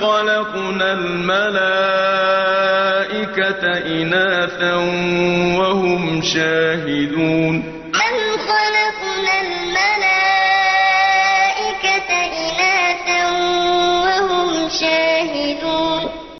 خَلَقْنَا الْمَلَائِكَةَ إِنَاثًا وَهُمْ شَاهِدُونَ أَمْ خَلَقْنَا الْمَلَائِكَةَ إِنَاثًا وَهُمْ شَاهِدُونَ